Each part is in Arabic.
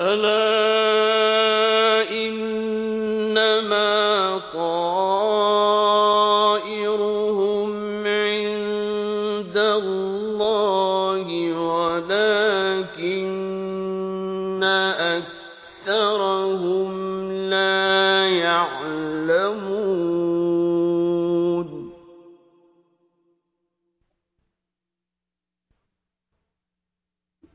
أَلَا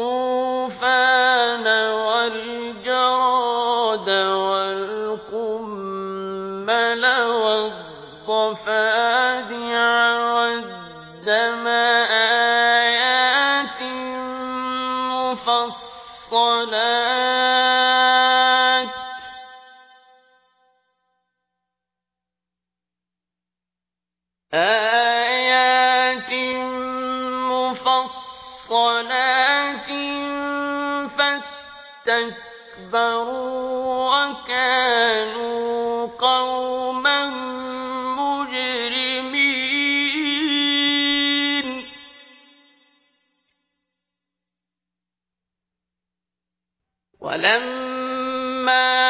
الطُّوفَانَ وَالْجَرَادَ وَالْقُمَّلَ وَالضَّفَادِعَ وَالدَّمَ آيَاتٍ فَاسْتَكْبَرُوا وَكَانُوا قَوْمًا مُّجْرِمِينَ. وَلَمَّا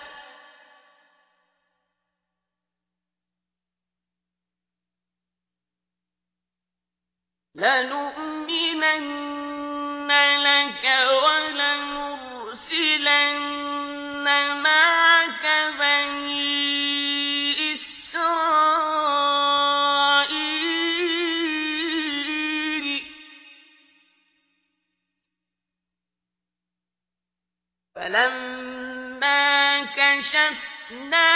مَعَكَ بَنِي إِسْرَائِيلَ. فَلَمَّا كَشَفْنَا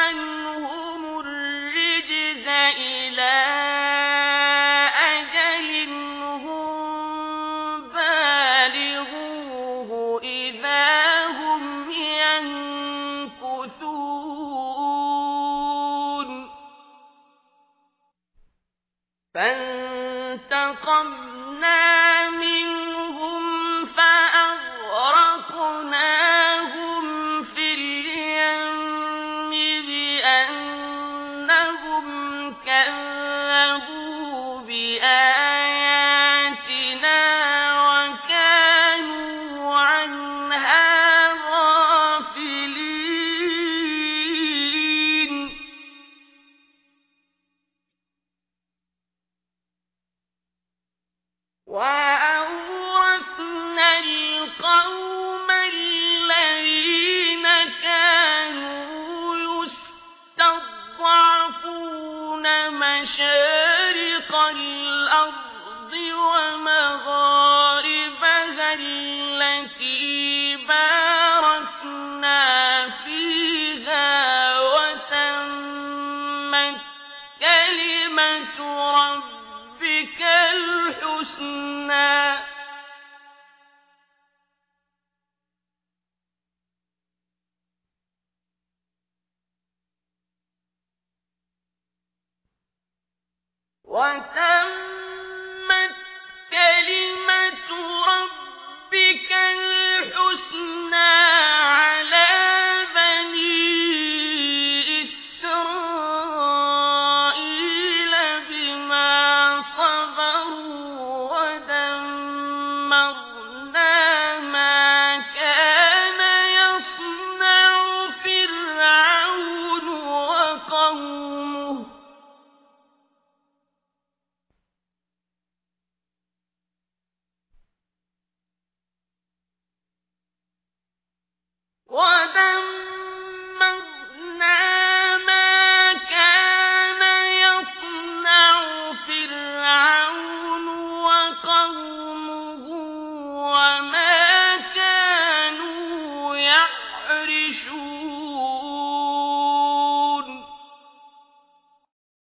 عَنْهُمُ فَانتَقَمْنَا مَشَارِقَ الْأَرْضِ وتمت 我等